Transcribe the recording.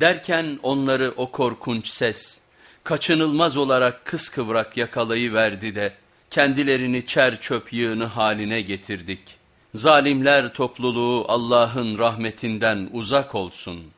Derken onları o korkunç ses kaçınılmaz olarak kıskıvrak yakalayıverdi de kendilerini çer çöp yığını haline getirdik. Zalimler topluluğu Allah'ın rahmetinden uzak olsun.''